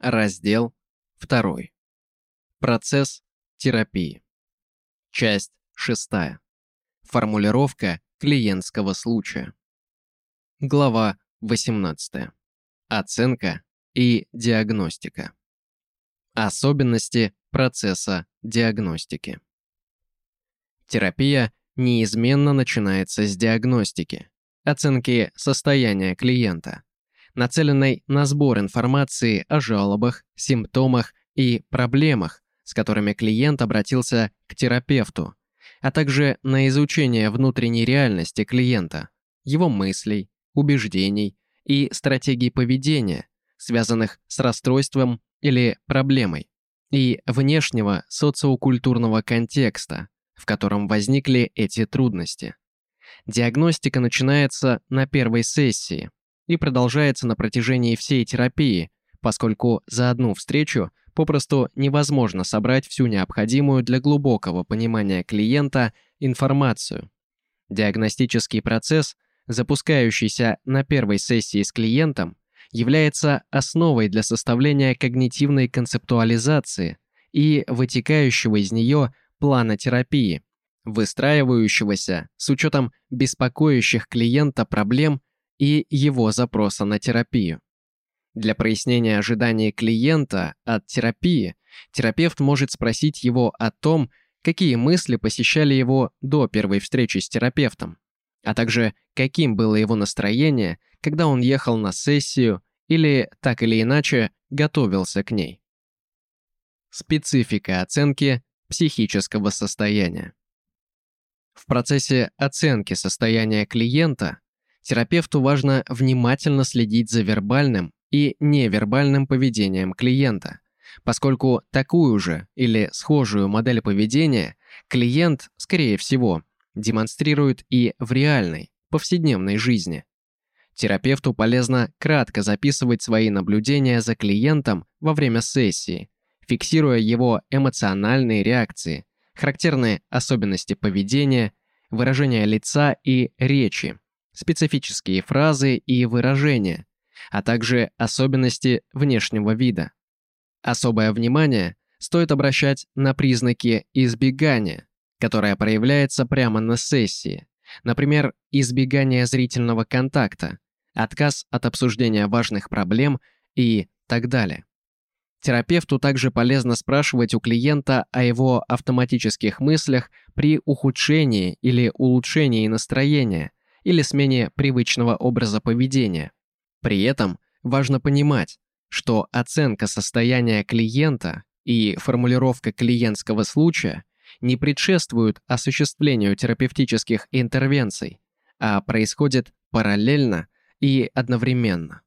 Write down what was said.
Раздел 2. Процесс терапии. Часть 6. Формулировка клиентского случая. Глава 18. Оценка и диагностика. Особенности процесса диагностики. Терапия неизменно начинается с диагностики, оценки состояния клиента – нацеленной на сбор информации о жалобах, симптомах и проблемах, с которыми клиент обратился к терапевту, а также на изучение внутренней реальности клиента, его мыслей, убеждений и стратегий поведения, связанных с расстройством или проблемой, и внешнего социокультурного контекста, в котором возникли эти трудности. Диагностика начинается на первой сессии, и продолжается на протяжении всей терапии, поскольку за одну встречу попросту невозможно собрать всю необходимую для глубокого понимания клиента информацию. Диагностический процесс, запускающийся на первой сессии с клиентом, является основой для составления когнитивной концептуализации и вытекающего из нее плана терапии, выстраивающегося с учетом беспокоящих клиента проблем и его запроса на терапию. Для прояснения ожиданий клиента от терапии терапевт может спросить его о том, какие мысли посещали его до первой встречи с терапевтом, а также каким было его настроение, когда он ехал на сессию или так или иначе готовился к ней. Специфика оценки психического состояния. В процессе оценки состояния клиента терапевту важно внимательно следить за вербальным и невербальным поведением клиента, поскольку такую же или схожую модель поведения клиент, скорее всего, демонстрирует и в реальной, повседневной жизни. Терапевту полезно кратко записывать свои наблюдения за клиентом во время сессии, фиксируя его эмоциональные реакции, характерные особенности поведения, выражения лица и речи, специфические фразы и выражения, а также особенности внешнего вида. Особое внимание стоит обращать на признаки избегания, которое проявляется прямо на сессии, например, избегание зрительного контакта, отказ от обсуждения важных проблем и так далее. Терапевту также полезно спрашивать у клиента о его автоматических мыслях при ухудшении или улучшении настроения, или смене привычного образа поведения. При этом важно понимать, что оценка состояния клиента и формулировка клиентского случая не предшествуют осуществлению терапевтических интервенций, а происходят параллельно и одновременно.